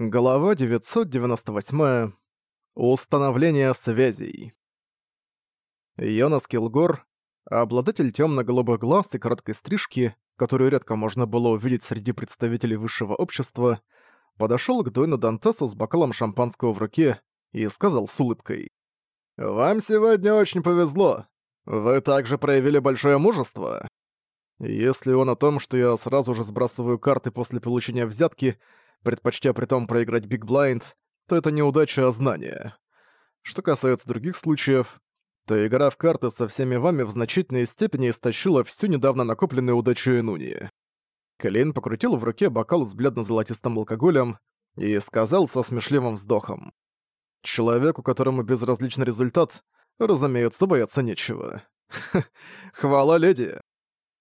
Глава 998. Установление связей. Йонас Килгор, обладатель темно-голубых глаз и короткой стрижки, которую редко можно было увидеть среди представителей высшего общества, подошел к Дойну Дантесу с бокалом шампанского в руке и сказал с улыбкой. «Вам сегодня очень повезло. Вы также проявили большое мужество. Если он о том, что я сразу же сбрасываю карты после получения взятки, — предпочтя при том проиграть Биг Блайнд, то это неудача, а знание. Что касается других случаев, то игра в карты со всеми вами в значительной степени истощила всю недавно накопленную удачу Энуни. Клейн покрутил в руке бокал с бледно-золотистым алкоголем и сказал со смешливым вздохом. «Человеку, которому безразличен результат, разумеется, бояться нечего. Хвала леди!»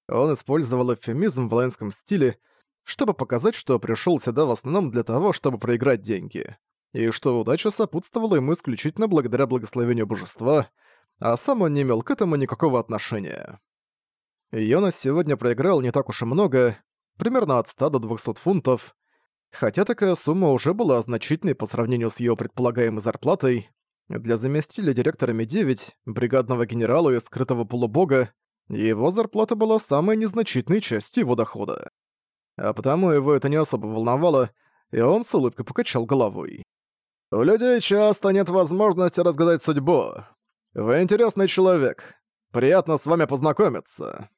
Он использовал эвфемизм в лайнском стиле чтобы показать, что пришел сюда в основном для того, чтобы проиграть деньги, и что удача сопутствовала ему исключительно благодаря благословению божества, а сам он не имел к этому никакого отношения. Йона сегодня проиграл не так уж и много, примерно от 100 до 200 фунтов, хотя такая сумма уже была значительной по сравнению с ее предполагаемой зарплатой. Для заместителя директора Ми-9, бригадного генерала и скрытого полубога, его зарплата была самой незначительной частью его дохода а потому его это не особо волновало, и он с улыбкой покачал головой. «У людей часто нет возможности разгадать судьбу. Вы интересный человек. Приятно с вами познакомиться».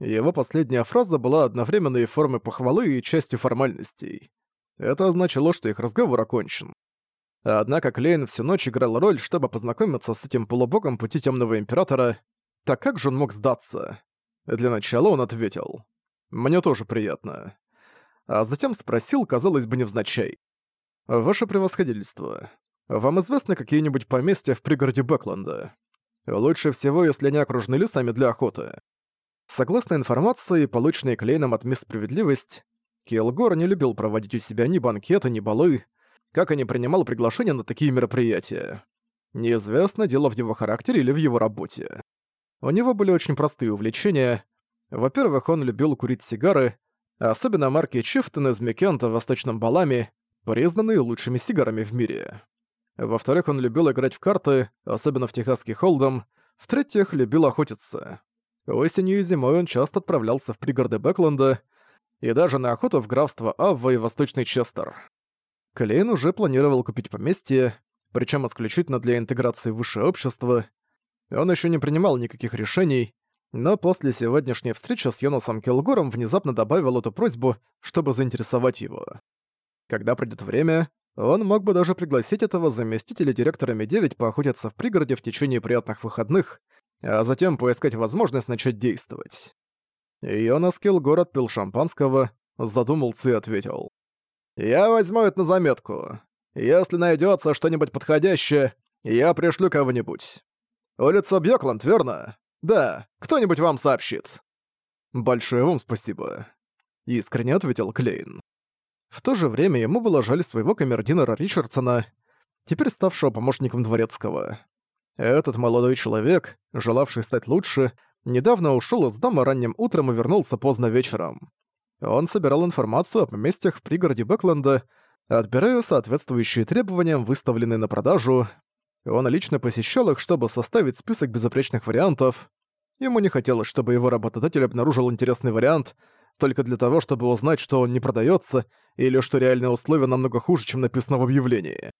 Его последняя фраза была одновременно и формой похвалы, и частью формальностей. Это означало, что их разговор окончен. Однако Клейн всю ночь играл роль, чтобы познакомиться с этим полубогом пути Темного Императора, так как же он мог сдаться? Для начала он ответил. Мне тоже приятно». А затем спросил, казалось бы, невзначай. «Ваше превосходительство, вам известны какие-нибудь поместья в пригороде Бэкленда? Лучше всего, если они окружены лесами для охоты». Согласно информации, полученной Клейном от Мисс Справедливость, Килгор не любил проводить у себя ни банкеты, ни балы, как и не принимал приглашения на такие мероприятия. Неизвестно, дело в его характере или в его работе. У него были очень простые увлечения, во-первых, он любил курить сигары, а особенно марки Чифтон из Микента в Восточном балами, признанные лучшими сигарами в мире. Во-вторых, он любил играть в карты, особенно в техасский холдом. В-третьих, любил охотиться. Осенью и зимой он часто отправлялся в пригороды Бэкленда и даже на охоту в графство Авва и Восточный Честер. Клейн уже планировал купить поместье, причем исключительно для интеграции в высшее общество. Он еще не принимал никаких решений, но после сегодняшней встречи с Йонасом Келгором внезапно добавил эту просьбу, чтобы заинтересовать его. Когда придет время, он мог бы даже пригласить этого заместителя директора Ми-9 поохотиться в пригороде в течение приятных выходных, а затем поискать возможность начать действовать. Йонас Килгор отпил шампанского, задумался и ответил. «Я возьму это на заметку. Если найдется что-нибудь подходящее, я пришлю кого-нибудь. Улица Бьёкланд, верно?» Да, кто-нибудь вам сообщит». «Большое вам спасибо», — искренне ответил Клейн. В то же время ему было жаль своего камердинера Ричардсона, теперь ставшего помощником дворецкого. Этот молодой человек, желавший стать лучше, недавно ушел из дома ранним утром и вернулся поздно вечером. Он собирал информацию о поместьях в пригороде Бэкленда, отбирая соответствующие требования, выставленные на продажу, он лично посещал их, чтобы составить список безупречных вариантов. Ему не хотелось, чтобы его работодатель обнаружил интересный вариант, только для того, чтобы узнать, что он не продается или что реальные условия намного хуже, чем написано в объявлении.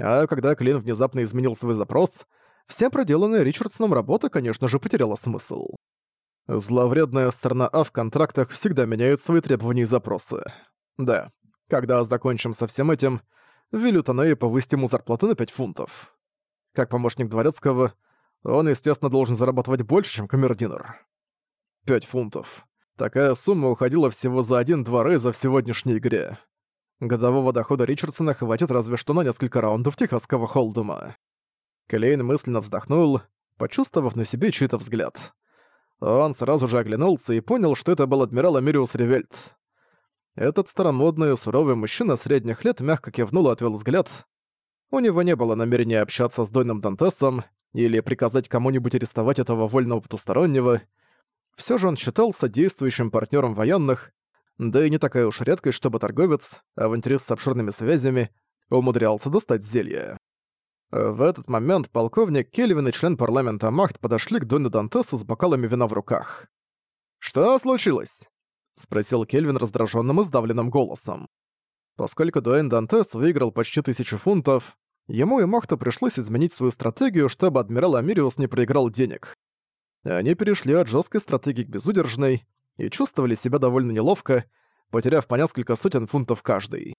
А когда Клин внезапно изменил свой запрос, вся проделанная Ричардсоном работа, конечно же, потеряла смысл. Зловредная сторона А в контрактах всегда меняет свои требования и запросы. Да, когда закончим со всем этим, велю Танею повысить ему зарплату на 5 фунтов. Как помощник дворецкого, он, естественно, должен зарабатывать больше, чем камердинер. 5 фунтов. Такая сумма уходила всего за один два за в сегодняшней игре. Годового дохода Ричардсона хватит разве что на несколько раундов техасского холдума. Клейн мысленно вздохнул, почувствовав на себе чей-то взгляд. Он сразу же оглянулся и понял, что это был адмирал Амириус Ревельт. Этот старомодный, суровый мужчина средних лет мягко кивнул и отвел взгляд, у него не было намерения общаться с Дойным Дантесом или приказать кому-нибудь арестовать этого вольного потустороннего. Все же он считался действующим партнером военных, да и не такая уж редкость, чтобы торговец, авантюрист с обширными связями, умудрялся достать зелье. В этот момент полковник Кельвин и член парламента Махт подошли к Дойну Дантесу с бокалами вина в руках. «Что случилось?» — спросил Кельвин раздраженным и сдавленным голосом. Поскольку Дуэн Дантес выиграл почти тысячу фунтов, Ему и Махту пришлось изменить свою стратегию, чтобы адмирал Амириус не проиграл денег. Они перешли от жесткой стратегии к безудержной и чувствовали себя довольно неловко, потеряв по несколько сотен фунтов каждый.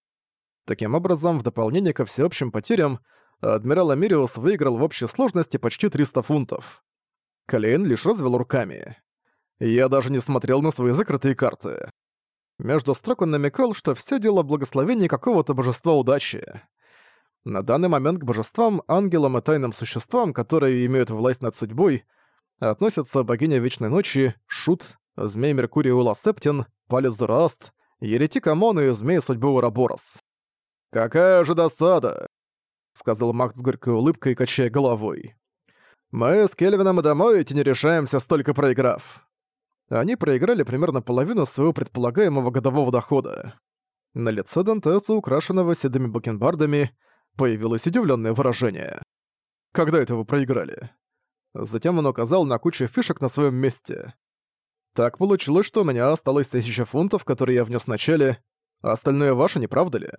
Таким образом, в дополнение ко всеобщим потерям, адмирал Амириус выиграл в общей сложности почти 300 фунтов. Калейн лишь развел руками. Я даже не смотрел на свои закрытые карты. Между строк он намекал, что все дело в благословении какого-то божества удачи. На данный момент к божествам, ангелам и тайным существам, которые имеют власть над судьбой, относятся богиня Вечной Ночи, Шут, змей Меркурий Ула Септин, Палец Зороаст, еретик Амон и змей судьбы Ураборос. «Какая же досада!» — сказал Макс с горькой улыбкой, качая головой. «Мы с Кельвином и Домоити не решаемся, столько проиграв». Они проиграли примерно половину своего предполагаемого годового дохода. На лице Дантеса, украшенного седыми бакенбардами, — появилось удивленное выражение. «Когда это вы проиграли?» Затем он указал на кучу фишек на своем месте. «Так получилось, что у меня осталось тысяча фунтов, которые я внес вначале, а остальное ваше, не правда ли?»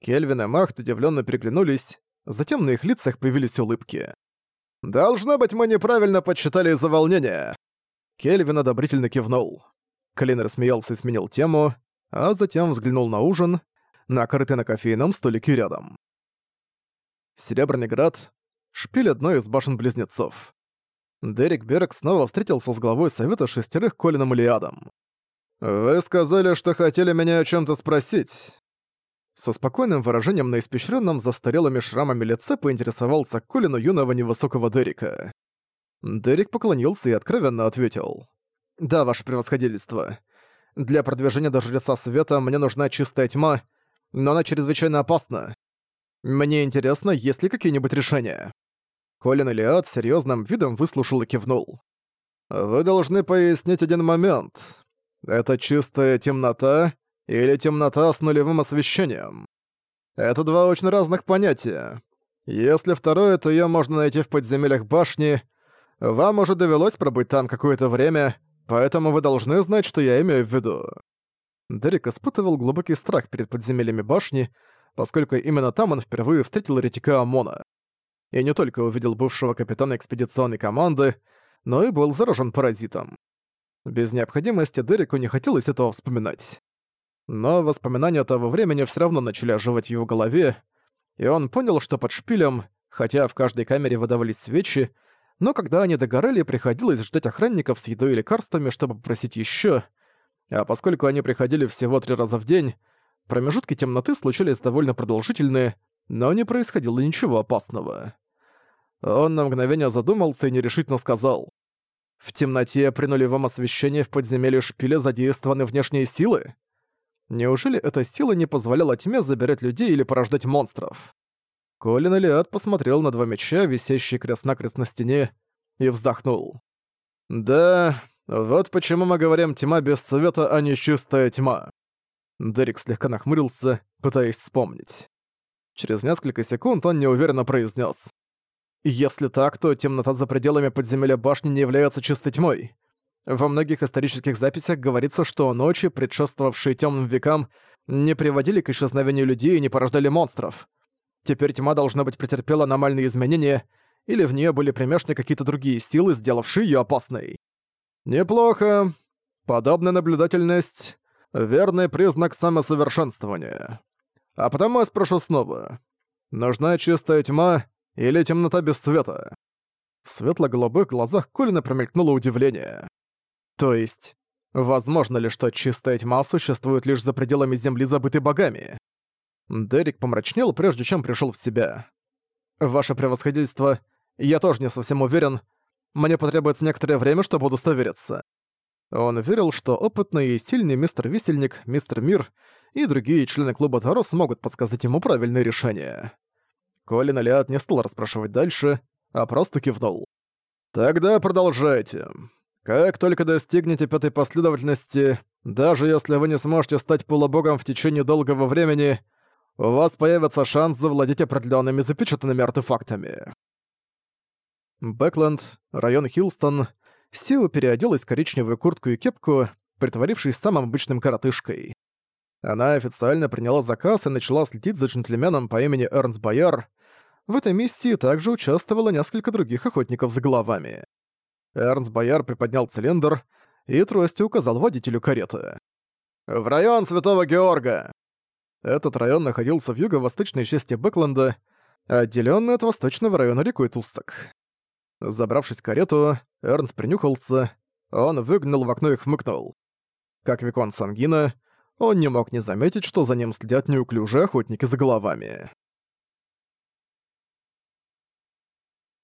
Кельвин и Махт удивленно переглянулись, затем на их лицах появились улыбки. «Должно быть, мы неправильно подсчитали из-за волнения!» Кельвин одобрительно кивнул. Клин рассмеялся и сменил тему, а затем взглянул на ужин, накрытый на кофейном столике рядом. Серебряный град, шпиль одной из башен-близнецов. Дерек Берг снова встретился с главой Совета Шестерых Колином Илиадом. «Вы сказали, что хотели меня о чем то спросить». Со спокойным выражением на испещренном застарелыми шрамами лице поинтересовался Колину юного невысокого Дерека. Дерек поклонился и откровенно ответил. «Да, ваше превосходительство. Для продвижения до жреца света мне нужна чистая тьма, но она чрезвычайно опасна. Мне интересно, есть ли какие-нибудь решения?» Колин Элиад серьезным видом выслушал и кивнул. «Вы должны пояснить один момент. Это чистая темнота или темнота с нулевым освещением? Это два очень разных понятия. Если второе, то её можно найти в подземельях башни. Вам уже довелось пробыть там какое-то время, поэтому вы должны знать, что я имею в виду». Дерек испытывал глубокий страх перед подземельями башни, поскольку именно там он впервые встретил ретика Омона. И не только увидел бывшего капитана экспедиционной команды, но и был заражен паразитом. Без необходимости Дереку не хотелось этого вспоминать. Но воспоминания того времени все равно начали оживать в его голове, и он понял, что под шпилем, хотя в каждой камере выдавались свечи, но когда они догорали, приходилось ждать охранников с едой и лекарствами, чтобы попросить еще. А поскольку они приходили всего три раза в день, Промежутки темноты случались довольно продолжительные, но не происходило ничего опасного. Он на мгновение задумался и нерешительно сказал. «В темноте при нулевом освещении в подземелье шпиля задействованы внешние силы? Неужели эта сила не позволяла тьме забирать людей или порождать монстров?» Колин Элиад посмотрел на два меча, висящие крест-накрест на стене, и вздохнул. «Да, вот почему мы говорим «тьма без света», а не «чистая тьма». Дерек слегка нахмурился, пытаясь вспомнить. Через несколько секунд он неуверенно произнес: «Если так, то темнота за пределами подземелья башни не является чистой тьмой. Во многих исторических записях говорится, что ночи, предшествовавшие темным векам, не приводили к исчезновению людей и не порождали монстров. Теперь тьма, должна быть, претерпела аномальные изменения, или в нее были примешаны какие-то другие силы, сделавшие ее опасной. Неплохо. Подобная наблюдательность верный признак самосовершенствования. А потому я спрошу снова. Нужна чистая тьма или темнота без света?» В светло-голубых глазах Колина промелькнуло удивление. «То есть, возможно ли, что чистая тьма существует лишь за пределами Земли, забытой богами?» Дерек помрачнел, прежде чем пришел в себя. «Ваше превосходительство, я тоже не совсем уверен. Мне потребуется некоторое время, чтобы удостовериться. Он верил, что опытный и сильный мистер Висельник, мистер Мир и другие члены клуба Таро смогут подсказать ему правильное решение. Колин Алиат не стал расспрашивать дальше, а просто кивнул. «Тогда продолжайте. Как только достигнете пятой последовательности, даже если вы не сможете стать полубогом в течение долгого времени, у вас появится шанс завладеть определенными запечатанными артефактами». Бэкленд, район Хилстон, Сиу переоделась в коричневую куртку и кепку, притворившись самым обычным коротышкой. Она официально приняла заказ и начала следить за джентльменом по имени Эрнс Байер. В этой миссии также участвовало несколько других охотников за головами. Эрнс Байер приподнял цилиндр и тростью указал водителю кареты. «В район Святого Георга!» Этот район находился в юго-восточной части Бэкленда, отделённый от восточного района рекой Тусак. Забравшись в карету, Эрнс принюхался, он выгнал в окно и хмыкнул. Как Викон Сангина, он не мог не заметить, что за ним следят неуклюжие охотники за головами.